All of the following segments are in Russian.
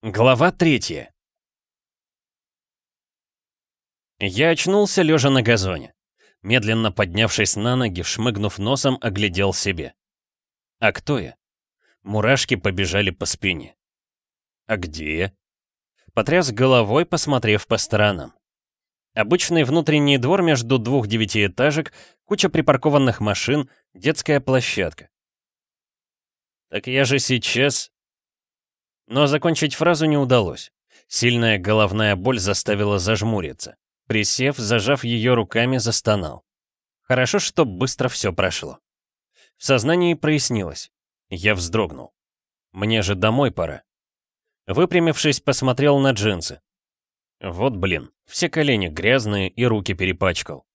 Глава третья. Я очнулся, лежа на газоне. Медленно поднявшись на ноги, шмыгнув носом, оглядел себе. А кто я? Мурашки побежали по спине. А где я? Потряс головой, посмотрев по сторонам. Обычный внутренний двор между двух девятиэтажек, куча припаркованных машин, детская площадка. Так я же сейчас но закончить фразу не удалось. Сильная головная боль заставила зажмуриться. Присев, зажав ее руками, застонал. Хорошо, что быстро все прошло. В сознании прояснилось. Я вздрогнул. Мне же домой пора. Выпрямившись, посмотрел на джинсы. Вот блин, все колени грязные и руки перепачкал.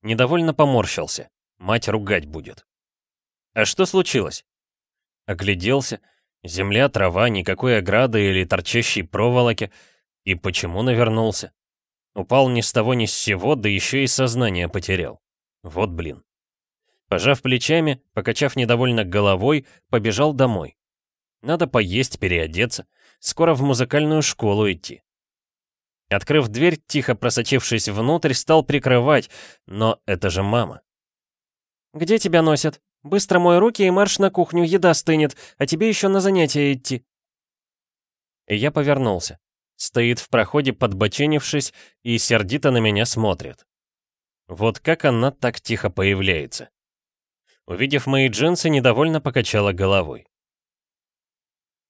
Недовольно поморщился. Мать ругать будет. А что случилось? Огляделся, Земля, трава, никакой ограды или торчащей проволоки. И почему навернулся? Упал ни с того ни с сего, да еще и сознание потерял. Вот блин. Пожав плечами, покачав недовольно головой, побежал домой. Надо поесть, переодеться. Скоро в музыкальную школу идти. Открыв дверь, тихо просочившись внутрь, стал прикрывать, но это же мама. «Где тебя носят?» Быстро мой руки и марш на кухню, еда стынет, а тебе еще на занятия идти. И я повернулся. Стоит в проходе, подбоченившись, и сердито на меня смотрит. Вот как она так тихо появляется. Увидев мои джинсы, недовольно покачала головой.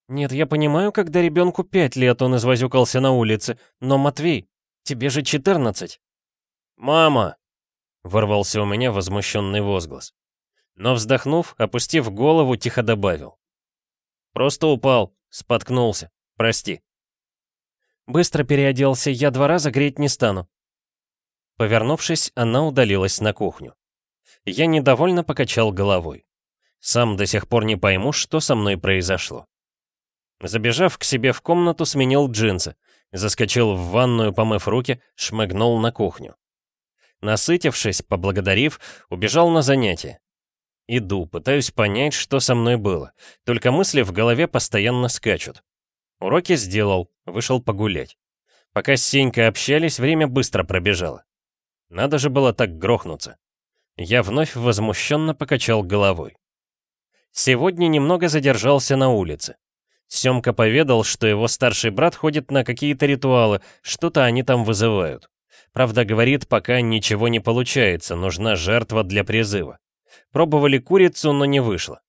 «Нет, я понимаю, когда ребенку пять лет он извозюкался на улице, но, Матвей, тебе же 14. «Мама!» — ворвался у меня возмущенный возглас. Но вздохнув, опустив голову, тихо добавил. «Просто упал, споткнулся, прости». «Быстро переоделся, я два раза греть не стану». Повернувшись, она удалилась на кухню. Я недовольно покачал головой. Сам до сих пор не пойму, что со мной произошло. Забежав к себе в комнату, сменил джинсы, заскочил в ванную, помыв руки, шмыгнул на кухню. Насытившись, поблагодарив, убежал на занятия. Иду, пытаюсь понять, что со мной было. Только мысли в голове постоянно скачут. Уроки сделал, вышел погулять. Пока с Сенькой общались, время быстро пробежало. Надо же было так грохнуться. Я вновь возмущенно покачал головой. Сегодня немного задержался на улице. Семка поведал, что его старший брат ходит на какие-то ритуалы, что-то они там вызывают. Правда, говорит, пока ничего не получается, нужна жертва для призыва. Пробовали курицу, но не вышло.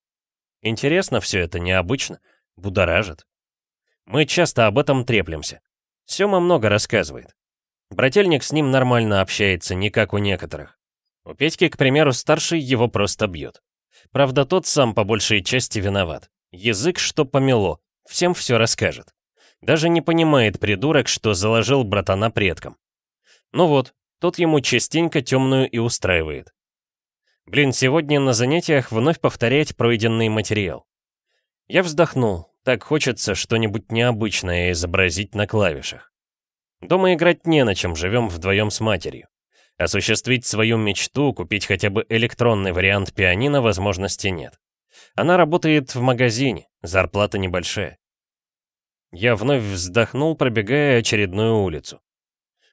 Интересно все это, необычно, будоражит. Мы часто об этом треплемся. Сёма много рассказывает. Брательник с ним нормально общается, не как у некоторых. У Петьки, к примеру, старший его просто бьет. Правда, тот сам по большей части виноват. Язык что помело, всем все расскажет. Даже не понимает придурок, что заложил братана предкам. Ну вот, тот ему частенько темную и устраивает. Блин, сегодня на занятиях вновь повторять пройденный материал. Я вздохнул, так хочется что-нибудь необычное изобразить на клавишах. Дома играть не на чем, живем вдвоем с матерью. Осуществить свою мечту, купить хотя бы электронный вариант пианино возможности нет. Она работает в магазине, зарплата небольшая. Я вновь вздохнул, пробегая очередную улицу.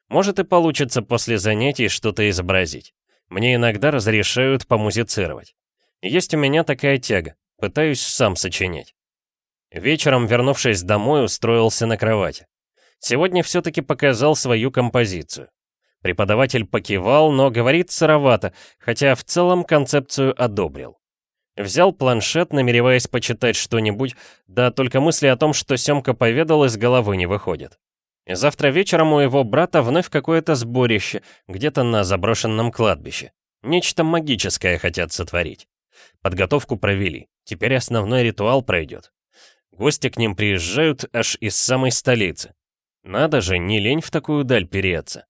Может и получится после занятий что-то изобразить. Мне иногда разрешают помузицировать. Есть у меня такая тяга, пытаюсь сам сочинять. Вечером, вернувшись домой, устроился на кровати. Сегодня все-таки показал свою композицию. Преподаватель покивал, но говорит сыровато, хотя в целом концепцию одобрил. Взял планшет, намереваясь почитать что-нибудь, да только мысли о том, что Семка поведал, из головы не выходят. Завтра вечером у его брата вновь какое-то сборище, где-то на заброшенном кладбище. Нечто магическое хотят сотворить. Подготовку провели, теперь основной ритуал пройдет. Гости к ним приезжают аж из самой столицы. Надо же, не лень в такую даль переться.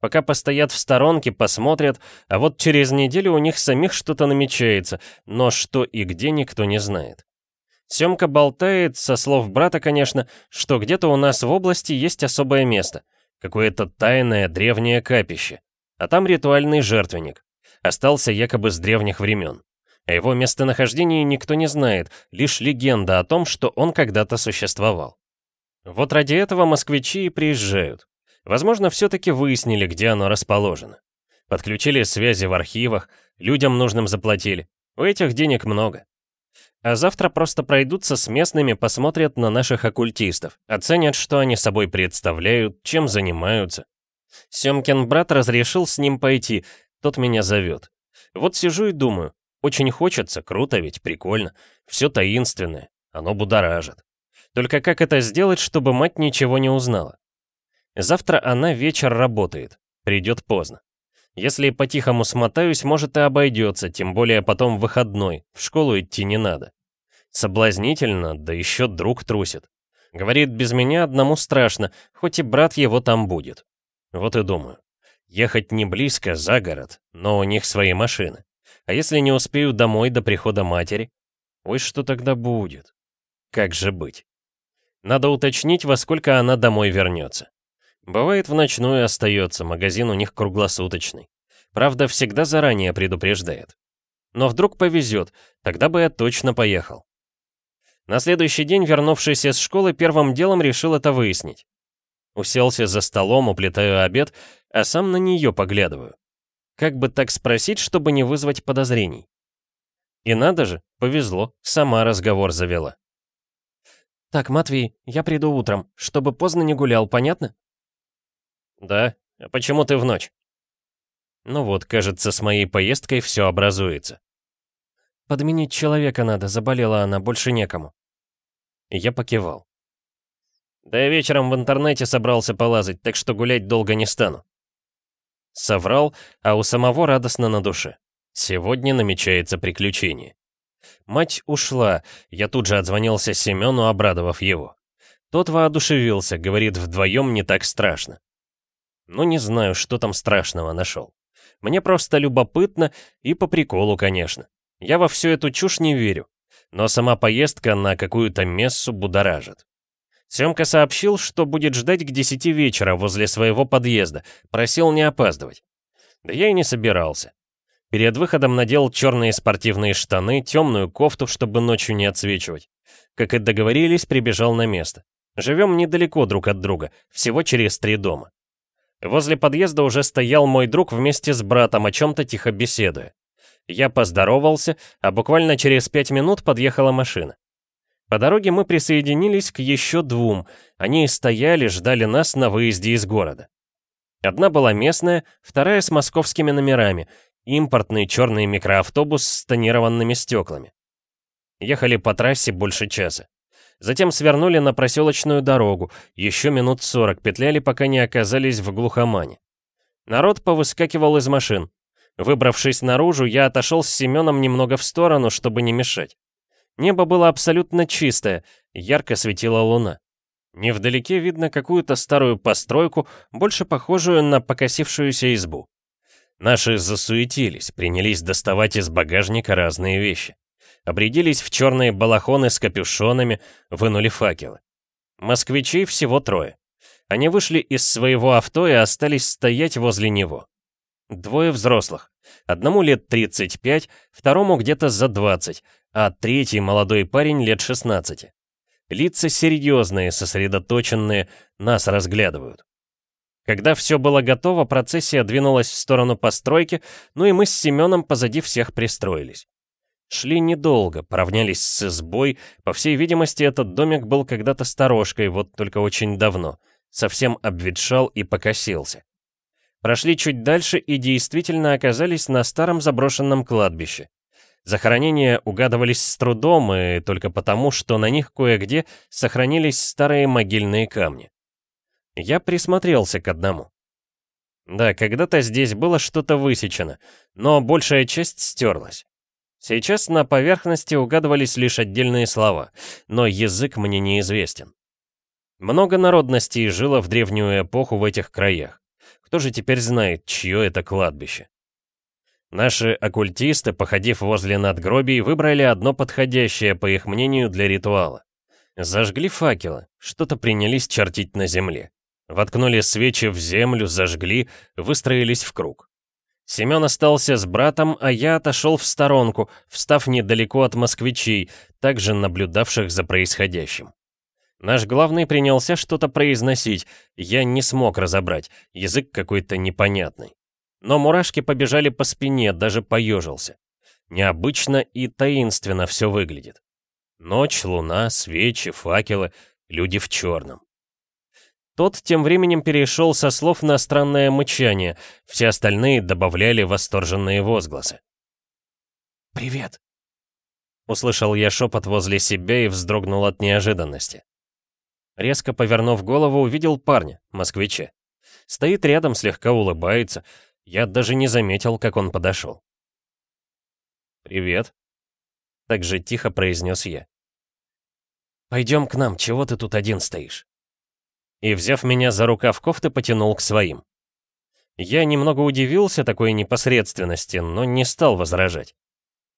Пока постоят в сторонке, посмотрят, а вот через неделю у них самих что-то намечается, но что и где никто не знает. Семка болтает, со слов брата, конечно, что где-то у нас в области есть особое место. Какое-то тайное древнее капище. А там ритуальный жертвенник. Остался якобы с древних времен. О его местонахождении никто не знает, лишь легенда о том, что он когда-то существовал. Вот ради этого москвичи и приезжают. Возможно, все-таки выяснили, где оно расположено. Подключили связи в архивах, людям нужным заплатили. У этих денег много. А завтра просто пройдутся с местными, посмотрят на наших оккультистов, оценят, что они собой представляют, чем занимаются. Семкин брат разрешил с ним пойти, тот меня зовет. Вот сижу и думаю, очень хочется, круто ведь, прикольно. Все таинственное, оно будоражит. Только как это сделать, чтобы мать ничего не узнала? Завтра она вечер работает, придет поздно. Если по-тихому смотаюсь, может и обойдется, тем более потом выходной, в школу идти не надо. Соблазнительно, да еще друг трусит. Говорит, без меня одному страшно, хоть и брат его там будет. Вот и думаю. Ехать не близко, за город, но у них свои машины. А если не успею домой до прихода матери? Ой, что тогда будет? Как же быть? Надо уточнить, во сколько она домой вернется. Бывает, в ночную остается, магазин у них круглосуточный. Правда, всегда заранее предупреждает. Но вдруг повезет, тогда бы я точно поехал. На следующий день, вернувшись из школы, первым делом решил это выяснить. Уселся за столом, уплетаю обед, а сам на нее поглядываю. Как бы так спросить, чтобы не вызвать подозрений? И надо же, повезло, сама разговор завела. «Так, Матвей, я приду утром, чтобы поздно не гулял, понятно?» «Да? А почему ты в ночь?» Ну вот, кажется, с моей поездкой все образуется. «Подменить человека надо, заболела она, больше некому». Я покивал. «Да я вечером в интернете собрался полазать, так что гулять долго не стану». Соврал, а у самого радостно на душе. Сегодня намечается приключение. Мать ушла, я тут же отзвонился Семену, обрадовав его. Тот воодушевился, говорит, вдвоем не так страшно. Ну не знаю, что там страшного нашел. Мне просто любопытно и по приколу, конечно. Я во всю эту чушь не верю. Но сама поездка на какую-то мессу будоражит. Семка сообщил, что будет ждать к десяти вечера возле своего подъезда, просил не опаздывать. Да я и не собирался. Перед выходом надел черные спортивные штаны, темную кофту, чтобы ночью не отсвечивать. Как и договорились, прибежал на место. Живем недалеко друг от друга, всего через три дома. Возле подъезда уже стоял мой друг вместе с братом, о чем-то тихо беседуя. Я поздоровался, а буквально через пять минут подъехала машина. По дороге мы присоединились к еще двум. Они стояли, ждали нас на выезде из города. Одна была местная, вторая с московскими номерами, импортный черный микроавтобус с тонированными стеклами. Ехали по трассе больше часа. Затем свернули на проселочную дорогу, еще минут сорок петляли, пока не оказались в глухомане. Народ повыскакивал из машин. Выбравшись наружу, я отошел с Семеном немного в сторону, чтобы не мешать. Небо было абсолютно чистое, ярко светила луна. Невдалеке видно какую-то старую постройку, больше похожую на покосившуюся избу. Наши засуетились, принялись доставать из багажника разные вещи. Обрядились в черные балахоны с капюшонами, вынули факелы. Москвичей всего трое. Они вышли из своего авто и остались стоять возле него. Двое взрослых. Одному лет 35, второму где-то за 20, а третий молодой парень лет 16. Лица серьезные, сосредоточенные, нас разглядывают. Когда все было готово, процессия двинулась в сторону постройки, ну и мы с Семеном позади всех пристроились. Шли недолго, поравнялись с избой, по всей видимости, этот домик был когда-то сторожкой, вот только очень давно, совсем обветшал и покосился. Прошли чуть дальше и действительно оказались на старом заброшенном кладбище. Захоронения угадывались с трудом и только потому, что на них кое-где сохранились старые могильные камни. Я присмотрелся к одному. Да, когда-то здесь было что-то высечено, но большая часть стерлась. Сейчас на поверхности угадывались лишь отдельные слова, но язык мне неизвестен. Много народностей жило в древнюю эпоху в этих краях. Кто же теперь знает, чье это кладбище? Наши оккультисты, походив возле надгробий, выбрали одно подходящее, по их мнению, для ритуала. Зажгли факелы, что-то принялись чертить на земле. Воткнули свечи в землю, зажгли, выстроились в круг. Семен остался с братом, а я отошел в сторонку, встав недалеко от москвичей, также наблюдавших за происходящим. Наш главный принялся что-то произносить, я не смог разобрать, язык какой-то непонятный. Но мурашки побежали по спине, даже поежился. Необычно и таинственно все выглядит. Ночь, луна, свечи, факелы, люди в черном. Тот тем временем перешел со слов на странное мычание, все остальные добавляли восторженные возгласы. «Привет!» Услышал я шепот возле себя и вздрогнул от неожиданности. Резко повернув голову, увидел парня, москвича. Стоит рядом, слегка улыбается. Я даже не заметил, как он подошел. «Привет», — так же тихо произнес я. «Пойдем к нам, чего ты тут один стоишь?» И, взяв меня за рукав кофты, потянул к своим. Я немного удивился такой непосредственности, но не стал возражать.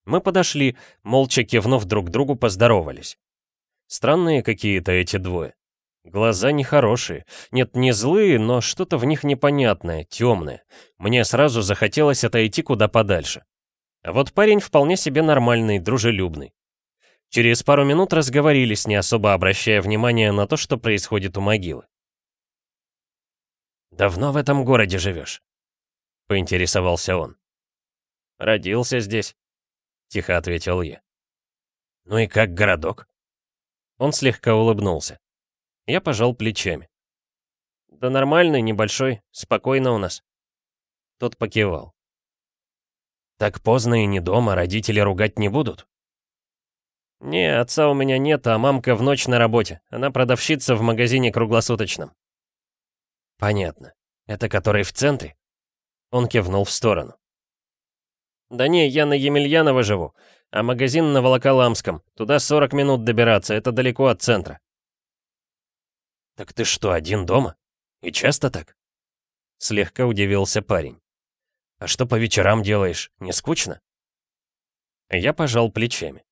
Мы подошли, молча кивнув друг другу, поздоровались. Странные какие-то эти двое. Глаза нехорошие. Нет, не злые, но что-то в них непонятное, темное. Мне сразу захотелось отойти куда подальше. А вот парень вполне себе нормальный, дружелюбный. Через пару минут разговорились, не особо обращая внимания на то, что происходит у могилы. «Давно в этом городе живешь?» — поинтересовался он. «Родился здесь», — тихо ответил я. «Ну и как городок?» Он слегка улыбнулся. Я пожал плечами. «Да нормальный, небольшой, спокойно у нас». Тот покивал. «Так поздно и не дома, родители ругать не будут?» «Не, отца у меня нет, а мамка в ночь на работе. Она продавщица в магазине круглосуточном». «Понятно. Это который в центре?» Он кивнул в сторону. «Да не, я на Емельянова живу, а магазин на Волоколамском. Туда 40 минут добираться, это далеко от центра». «Так ты что, один дома? И часто так?» Слегка удивился парень. «А что по вечерам делаешь? Не скучно?» Я пожал плечами.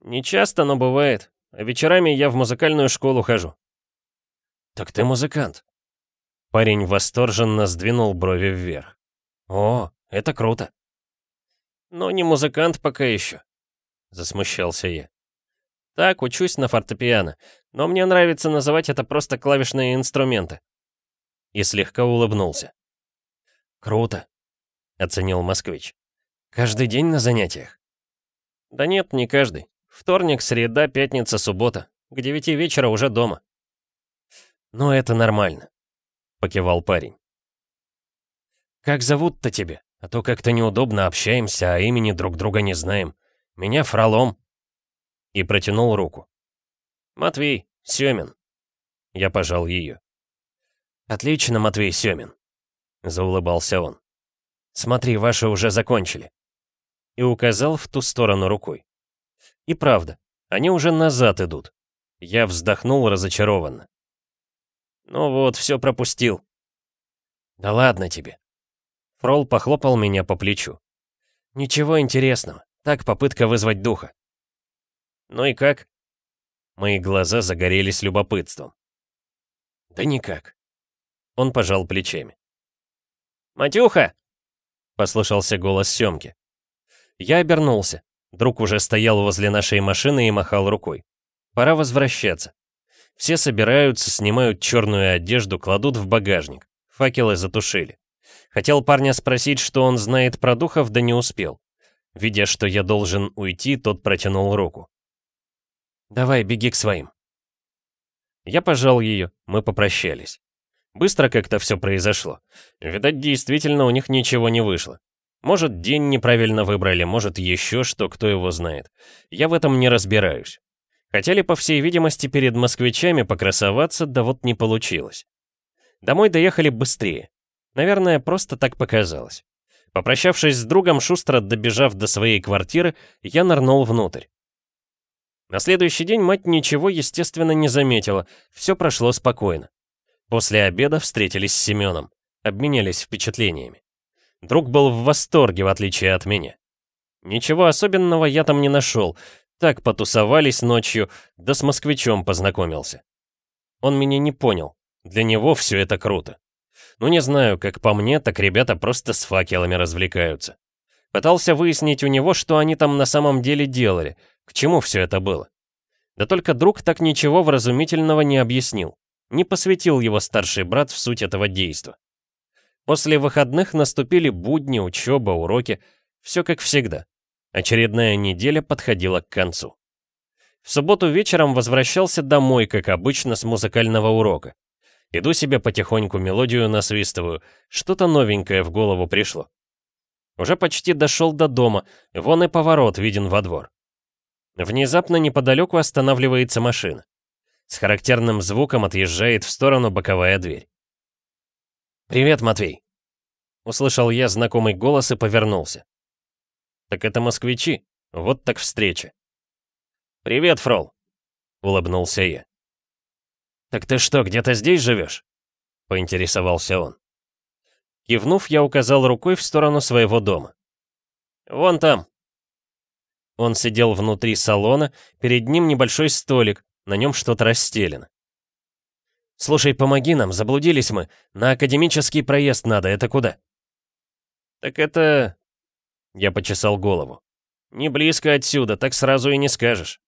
«Не часто, но бывает. А вечерами я в музыкальную школу хожу». «Так ты музыкант?» Парень восторженно сдвинул брови вверх. «О, это круто!» «Но не музыкант пока еще», — засмущался я. «Так, учусь на фортепиано, но мне нравится называть это просто клавишные инструменты». И слегка улыбнулся. «Круто», — оценил москвич. «Каждый день на занятиях?» «Да нет, не каждый. Вторник, среда, пятница, суббота. К девяти вечера уже дома». «Ну, это нормально», — покивал парень. «Как зовут-то тебе?» А то как-то неудобно общаемся, а имени друг друга не знаем. Меня Фролом». И протянул руку. «Матвей, Семин». Я пожал ее. «Отлично, Матвей Семин», — заулыбался он. «Смотри, ваши уже закончили». И указал в ту сторону рукой. И правда, они уже назад идут. Я вздохнул разочарованно. «Ну вот, все пропустил». «Да ладно тебе», Фрол похлопал меня по плечу. «Ничего интересного. Так, попытка вызвать духа». «Ну и как?» Мои глаза загорелись любопытством. «Да никак». Он пожал плечами. «Матюха!» — послышался голос Семки. Я обернулся. Друг уже стоял возле нашей машины и махал рукой. Пора возвращаться. Все собираются, снимают черную одежду, кладут в багажник. Факелы затушили. Хотел парня спросить, что он знает про духов, да не успел. Видя, что я должен уйти, тот протянул руку. «Давай, беги к своим». Я пожал ее, мы попрощались. Быстро как-то все произошло. Видать, действительно у них ничего не вышло. Может, день неправильно выбрали, может, еще что, кто его знает. Я в этом не разбираюсь. Хотели, по всей видимости, перед москвичами покрасоваться, да вот не получилось. Домой доехали быстрее. Наверное, просто так показалось. Попрощавшись с другом, шустро добежав до своей квартиры, я нырнул внутрь. На следующий день мать ничего, естественно, не заметила, все прошло спокойно. После обеда встретились с Семеном, обменялись впечатлениями. Друг был в восторге, в отличие от меня. Ничего особенного я там не нашел, так потусовались ночью, да с москвичом познакомился. Он меня не понял, для него все это круто. Ну не знаю, как по мне, так ребята просто с факелами развлекаются. Пытался выяснить у него, что они там на самом деле делали, к чему все это было. Да только друг так ничего вразумительного не объяснил, не посвятил его старший брат в суть этого действа. После выходных наступили будни, учеба, уроки, все как всегда. Очередная неделя подходила к концу. В субботу вечером возвращался домой, как обычно, с музыкального урока. Иду себе потихоньку мелодию насвистываю, что-то новенькое в голову пришло. Уже почти дошел до дома, вон и поворот виден во двор. Внезапно неподалеку останавливается машина. С характерным звуком отъезжает в сторону боковая дверь. «Привет, Матвей!» Услышал я знакомый голос и повернулся. «Так это москвичи, вот так встреча!» «Привет, Фрол!» — улыбнулся я. «Так ты что, где-то здесь живешь?» — поинтересовался он. Кивнув, я указал рукой в сторону своего дома. «Вон там». Он сидел внутри салона, перед ним небольшой столик, на нем что-то расстелено. «Слушай, помоги нам, заблудились мы. На академический проезд надо, это куда?» «Так это...» Я почесал голову. «Не близко отсюда, так сразу и не скажешь».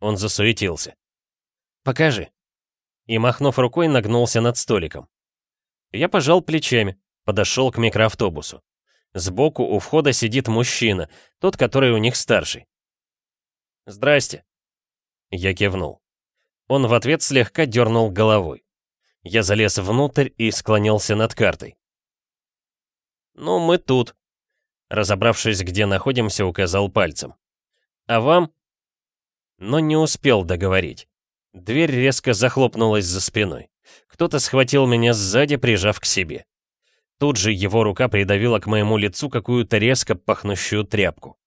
Он засуетился. «Покажи» и, махнув рукой, нагнулся над столиком. Я пожал плечами, подошел к микроавтобусу. Сбоку у входа сидит мужчина, тот, который у них старший. «Здрасте». Я кивнул. Он в ответ слегка дернул головой. Я залез внутрь и склонился над картой. «Ну, мы тут», — разобравшись, где находимся, указал пальцем. «А вам?» Но не успел договорить. Дверь резко захлопнулась за спиной. Кто-то схватил меня сзади, прижав к себе. Тут же его рука придавила к моему лицу какую-то резко пахнущую тряпку.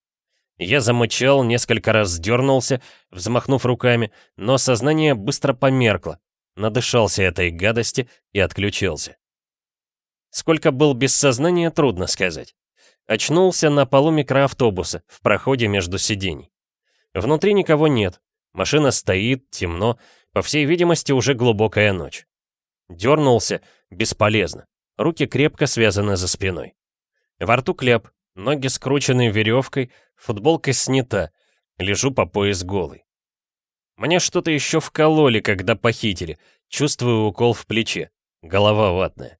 Я замычал, несколько раз дернулся, взмахнув руками, но сознание быстро померкло, надышался этой гадости и отключился. Сколько был без сознания, трудно сказать. Очнулся на полу микроавтобуса, в проходе между сидений. Внутри никого нет, Машина стоит, темно, по всей видимости, уже глубокая ночь. Дернулся, бесполезно. Руки крепко связаны за спиной. Во рту кляп, ноги скручены веревкой, футболка снята, лежу по пояс голый. Мне что-то еще вкололи, когда похитили, чувствую укол в плече, голова ватная.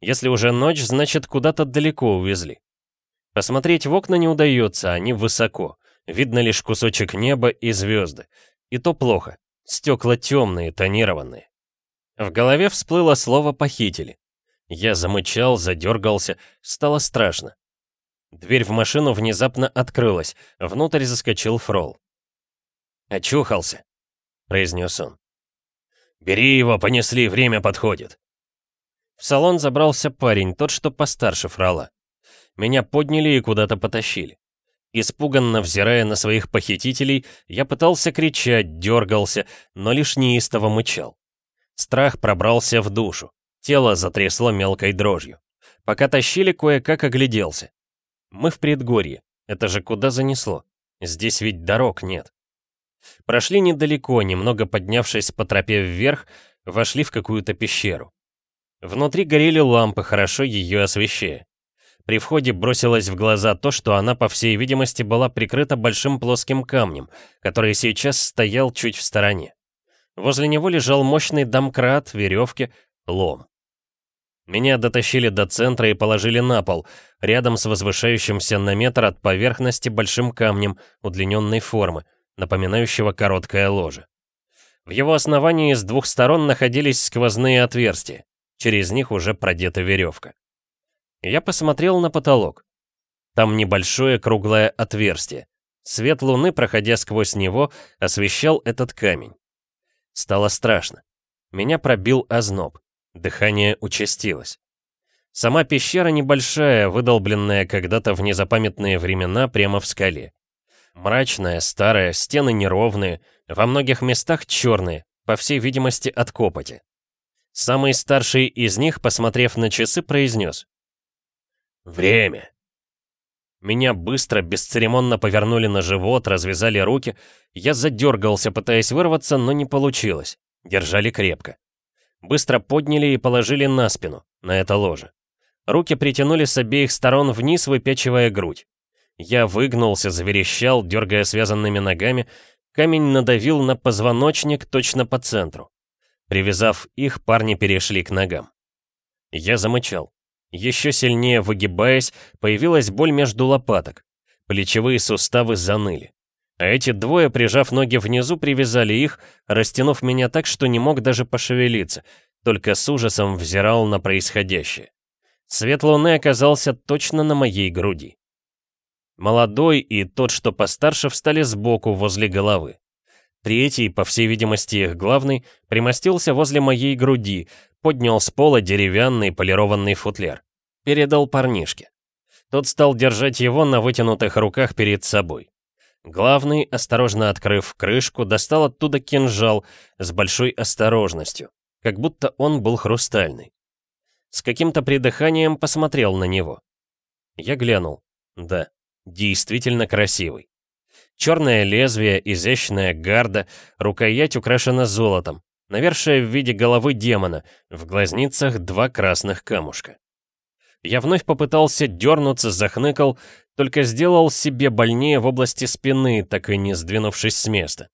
Если уже ночь, значит, куда-то далеко увезли. Посмотреть в окна не удается, они высоко. Видно лишь кусочек неба и звезды. И то плохо. Стекла темные, тонированные. В голове всплыло слово «похитили». Я замычал, задергался, стало страшно. Дверь в машину внезапно открылась, внутрь заскочил Фрол. «Очухался», — произнес он. «Бери его, понесли, время подходит». В салон забрался парень, тот, что постарше Фрола. Меня подняли и куда-то потащили. Испуганно взирая на своих похитителей, я пытался кричать, дергался, но лишь неистово мычал. Страх пробрался в душу, тело затрясло мелкой дрожью. Пока тащили, кое-как огляделся. Мы в предгорье, это же куда занесло? Здесь ведь дорог нет. Прошли недалеко, немного поднявшись по тропе вверх, вошли в какую-то пещеру. Внутри горели лампы, хорошо ее освещая. При входе бросилось в глаза то, что она, по всей видимости, была прикрыта большим плоским камнем, который сейчас стоял чуть в стороне. Возле него лежал мощный домкрат, веревки, лом. Меня дотащили до центра и положили на пол, рядом с возвышающимся на метр от поверхности большим камнем удлиненной формы, напоминающего короткое ложе. В его основании с двух сторон находились сквозные отверстия, через них уже продета веревка. Я посмотрел на потолок. Там небольшое круглое отверстие. Свет луны, проходя сквозь него, освещал этот камень. Стало страшно. Меня пробил озноб. Дыхание участилось. Сама пещера небольшая, выдолбленная когда-то в незапамятные времена прямо в скале. Мрачная, старая, стены неровные, во многих местах черные, по всей видимости от копоти. Самый старший из них, посмотрев на часы, произнес. Время. Меня быстро, бесцеремонно повернули на живот, развязали руки. Я задергался, пытаясь вырваться, но не получилось. Держали крепко. Быстро подняли и положили на спину, на это ложе. Руки притянули с обеих сторон вниз, выпячивая грудь. Я выгнулся, заверещал, дергая связанными ногами. Камень надавил на позвоночник точно по центру. Привязав их, парни перешли к ногам. Я замычал. Еще сильнее выгибаясь, появилась боль между лопаток. Плечевые суставы заныли. А эти двое, прижав ноги внизу, привязали их, растянув меня так, что не мог даже пошевелиться, только с ужасом взирал на происходящее. Свет луны оказался точно на моей груди. Молодой и тот, что постарше, встали сбоку, возле головы. Третий, по всей видимости их главный, примостился возле моей груди, поднял с пола деревянный полированный футляр. Передал парнишке. Тот стал держать его на вытянутых руках перед собой. Главный, осторожно открыв крышку, достал оттуда кинжал с большой осторожностью, как будто он был хрустальный. С каким-то придыханием посмотрел на него. Я глянул. Да, действительно красивый. Черное лезвие, изящная гарда, рукоять украшена золотом, навершие в виде головы демона, в глазницах два красных камушка. Я вновь попытался дернуться, захныкал, только сделал себе больнее в области спины, так и не сдвинувшись с места.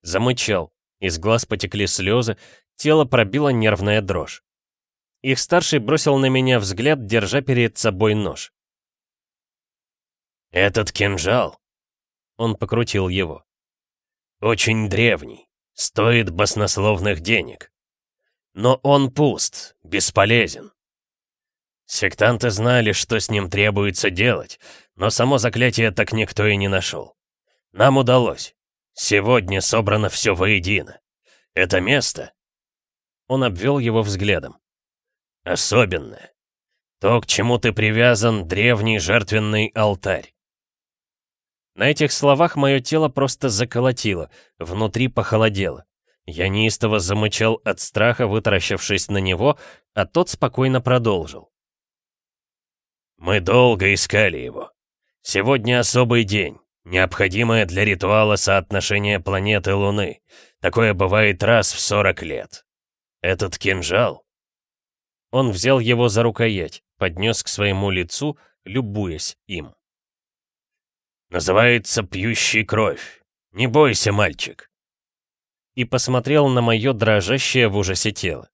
Замычал, из глаз потекли слезы, тело пробило нервная дрожь. Их старший бросил на меня взгляд, держа перед собой нож. «Этот кинжал», — он покрутил его, — «очень древний, стоит баснословных денег. Но он пуст, бесполезен. Сектанты знали, что с ним требуется делать, но само заклятие так никто и не нашел. Нам удалось. Сегодня собрано все воедино. Это место...» Он обвел его взглядом. «Особенное. То, к чему ты привязан, древний жертвенный алтарь. На этих словах мое тело просто заколотило, внутри похолодело. Я неистово замычал от страха, вытаращившись на него, а тот спокойно продолжил. Мы долго искали его. Сегодня особый день, необходимое для ритуала соотношение планеты Луны. Такое бывает раз в 40 лет. Этот кинжал... Он взял его за рукоять, поднес к своему лицу, любуясь им. «Называется «Пьющий кровь». Не бойся, мальчик!» И посмотрел на мое дрожащее в ужасе тело.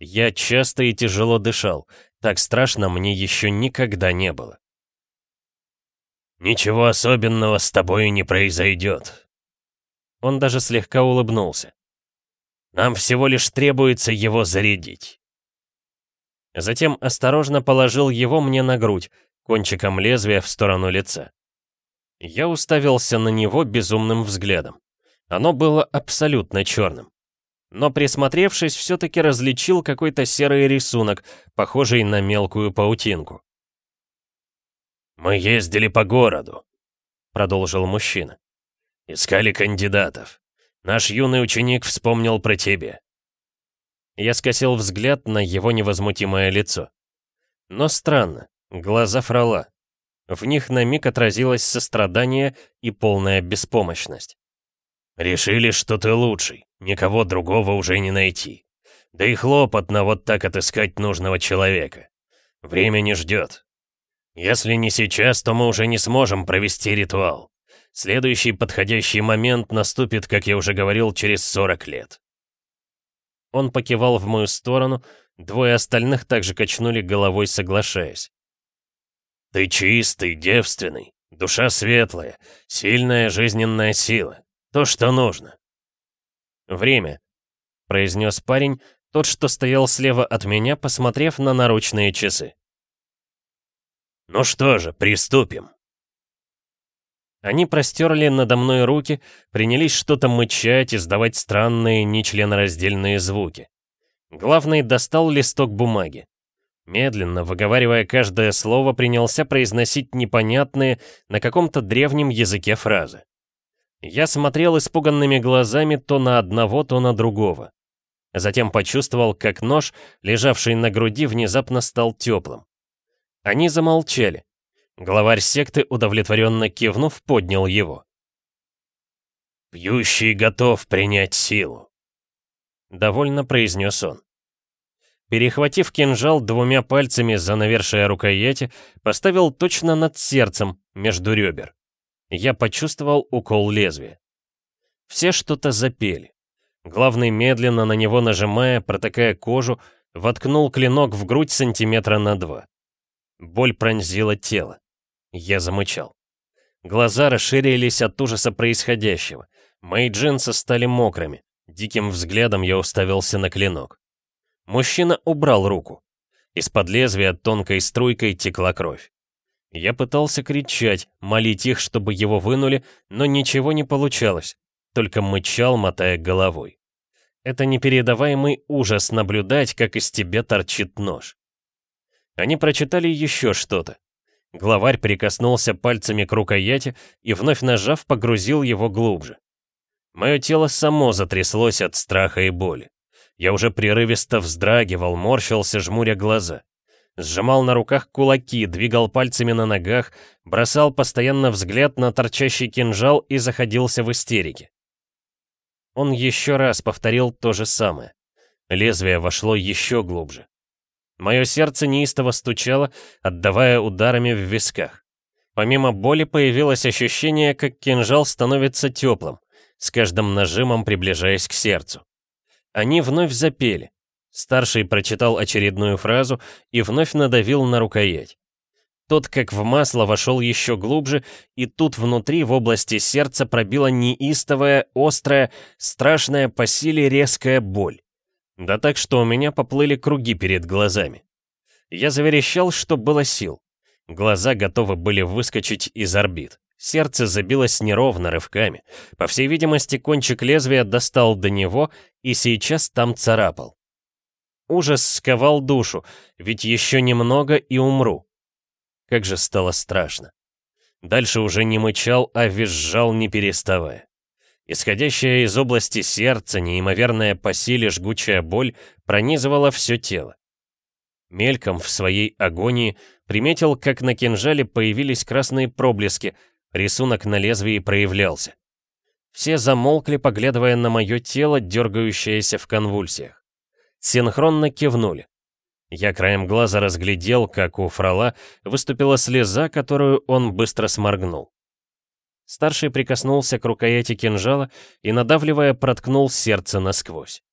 Я часто и тяжело дышал, так страшно мне еще никогда не было. «Ничего особенного с тобой не произойдет». Он даже слегка улыбнулся. «Нам всего лишь требуется его зарядить». Затем осторожно положил его мне на грудь, кончиком лезвия в сторону лица. Я уставился на него безумным взглядом. Оно было абсолютно черным но присмотревшись, все-таки различил какой-то серый рисунок, похожий на мелкую паутинку. «Мы ездили по городу», — продолжил мужчина. «Искали кандидатов. Наш юный ученик вспомнил про тебя». Я скосил взгляд на его невозмутимое лицо. Но странно, глаза фрала. В них на миг отразилось сострадание и полная беспомощность. «Решили, что ты лучший. Никого другого уже не найти. Да и хлопотно вот так отыскать нужного человека. Время не ждет. Если не сейчас, то мы уже не сможем провести ритуал. Следующий подходящий момент наступит, как я уже говорил, через 40 лет. Он покивал в мою сторону, двое остальных также качнули головой, соглашаясь. «Ты чистый, девственный, душа светлая, сильная жизненная сила. То, что нужно. «Время», — произнес парень, тот, что стоял слева от меня, посмотрев на наручные часы. «Ну что же, приступим». Они простерли надо мной руки, принялись что-то мычать, издавать странные, нечленораздельные звуки. Главный достал листок бумаги. Медленно, выговаривая каждое слово, принялся произносить непонятные на каком-то древнем языке фразы. Я смотрел испуганными глазами то на одного, то на другого. Затем почувствовал, как нож, лежавший на груди, внезапно стал теплым. Они замолчали. Главарь секты, удовлетворенно кивнув, поднял его. «Пьющий готов принять силу», — довольно произнес он. Перехватив кинжал двумя пальцами за навершие рукояти, поставил точно над сердцем, между ребер я почувствовал укол лезвия. Все что-то запели. Главный, медленно на него нажимая, протыкая кожу, воткнул клинок в грудь сантиметра на два. Боль пронзила тело. Я замычал. Глаза расширились от ужаса происходящего. Мои джинсы стали мокрыми. Диким взглядом я уставился на клинок. Мужчина убрал руку. Из-под лезвия тонкой струйкой текла кровь. Я пытался кричать, молить их, чтобы его вынули, но ничего не получалось, только мычал, мотая головой. Это непередаваемый ужас наблюдать, как из тебя торчит нож. Они прочитали еще что-то. Главарь прикоснулся пальцами к рукояти и, вновь нажав, погрузил его глубже. Мое тело само затряслось от страха и боли. Я уже прерывисто вздрагивал, морщился, жмуря глаза. Сжимал на руках кулаки, двигал пальцами на ногах, бросал постоянно взгляд на торчащий кинжал и заходился в истерике. Он еще раз повторил то же самое. Лезвие вошло еще глубже. Мое сердце неистово стучало, отдавая ударами в висках. Помимо боли появилось ощущение, как кинжал становится теплым, с каждым нажимом приближаясь к сердцу. Они вновь запели. Старший прочитал очередную фразу и вновь надавил на рукоять. Тот, как в масло, вошел еще глубже, и тут внутри, в области сердца, пробила неистовая, острая, страшная по силе резкая боль. Да так, что у меня поплыли круги перед глазами. Я заверещал, что было сил. Глаза готовы были выскочить из орбит. Сердце забилось неровно, рывками. По всей видимости, кончик лезвия достал до него и сейчас там царапал. Ужас сковал душу, ведь еще немного и умру. Как же стало страшно. Дальше уже не мычал, а визжал, не переставая. Исходящая из области сердца неимоверная по силе жгучая боль пронизывала все тело. Мельком в своей агонии приметил, как на кинжале появились красные проблески, Рисунок на лезвии проявлялся. Все замолкли, поглядывая на мое тело, дергающееся в конвульсиях. Синхронно кивнули. Я краем глаза разглядел, как у фрала выступила слеза, которую он быстро сморгнул. Старший прикоснулся к рукояти кинжала и, надавливая, проткнул сердце насквозь.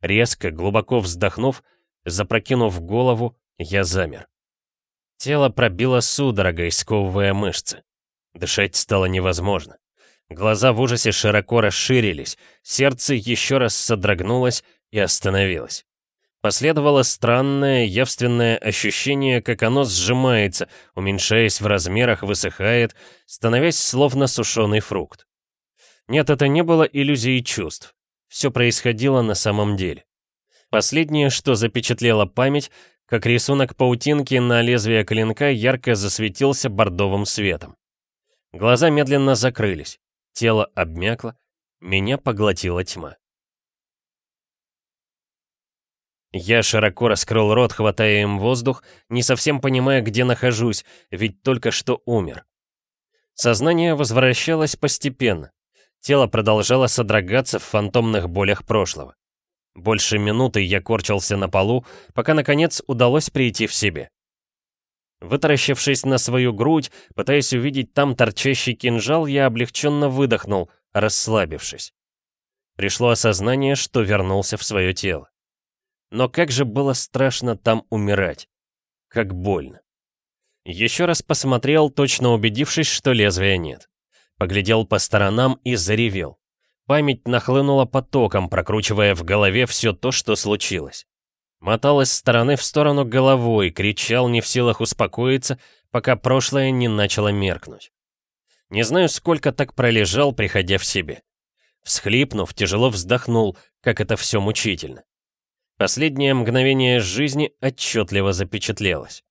Резко, глубоко вздохнув, запрокинув голову, я замер. Тело пробило судорогой, сковывая мышцы. Дышать стало невозможно. Глаза в ужасе широко расширились, сердце еще раз содрогнулось и остановилось. Последовало странное, явственное ощущение, как оно сжимается, уменьшаясь в размерах, высыхает, становясь словно сушеный фрукт. Нет, это не было иллюзией чувств. Все происходило на самом деле. Последнее, что запечатлела память, как рисунок паутинки на лезвие клинка ярко засветился бордовым светом. Глаза медленно закрылись, тело обмякло, меня поглотила тьма. Я широко раскрыл рот, хватая им воздух, не совсем понимая, где нахожусь, ведь только что умер. Сознание возвращалось постепенно. Тело продолжало содрогаться в фантомных болях прошлого. Больше минуты я корчился на полу, пока, наконец, удалось прийти в себе. Вытаращившись на свою грудь, пытаясь увидеть там торчащий кинжал, я облегченно выдохнул, расслабившись. Пришло осознание, что вернулся в свое тело. Но как же было страшно там умирать. Как больно. Еще раз посмотрел, точно убедившись, что лезвия нет. Поглядел по сторонам и заревел. Память нахлынула потоком, прокручивая в голове все то, что случилось. Мотал из стороны в сторону головой, кричал, не в силах успокоиться, пока прошлое не начало меркнуть. Не знаю, сколько так пролежал, приходя в себе. Всхлипнув, тяжело вздохнул, как это все мучительно. Последнее мгновение жизни отчетливо запечатлелось.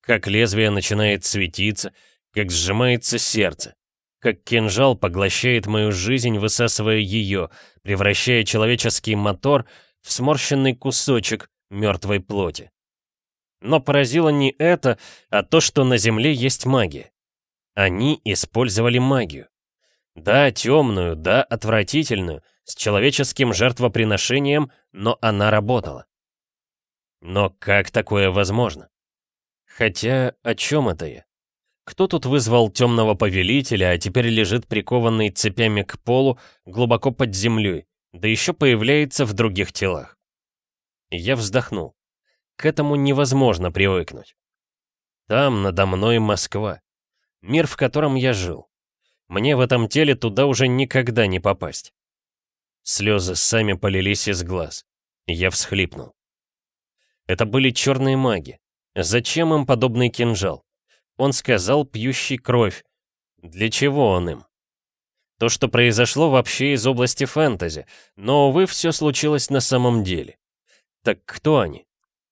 Как лезвие начинает светиться, как сжимается сердце, как кинжал поглощает мою жизнь, высасывая ее, превращая человеческий мотор в сморщенный кусочек, мертвой плоти. Но поразило не это, а то, что на Земле есть магия. Они использовали магию. Да, темную, да, отвратительную, с человеческим жертвоприношением, но она работала. Но как такое возможно? Хотя, о чем это я? Кто тут вызвал темного повелителя, а теперь лежит прикованный цепями к полу глубоко под землей, да еще появляется в других телах? Я вздохнул. К этому невозможно привыкнуть. Там надо мной Москва. Мир, в котором я жил. Мне в этом теле туда уже никогда не попасть. Слезы сами полились из глаз. Я всхлипнул. Это были черные маги. Зачем им подобный кинжал? Он сказал, пьющий кровь. Для чего он им? То, что произошло вообще из области фэнтези, но, увы, все случилось на самом деле. Так кто они?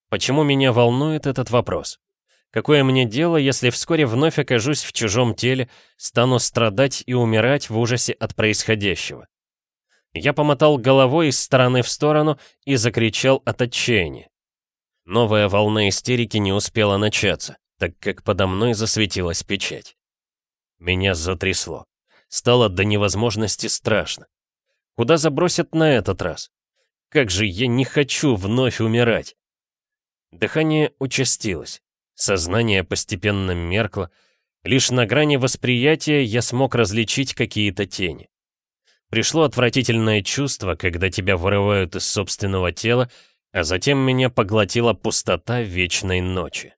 Почему меня волнует этот вопрос? Какое мне дело, если вскоре вновь окажусь в чужом теле, стану страдать и умирать в ужасе от происходящего? Я помотал головой из стороны в сторону и закричал от отчаяния. Новая волна истерики не успела начаться, так как подо мной засветилась печать. Меня затрясло. Стало до невозможности страшно. Куда забросят на этот раз? Как же я не хочу вновь умирать. Дыхание участилось. Сознание постепенно меркло. Лишь на грани восприятия я смог различить какие-то тени. Пришло отвратительное чувство, когда тебя вырывают из собственного тела, а затем меня поглотила пустота вечной ночи.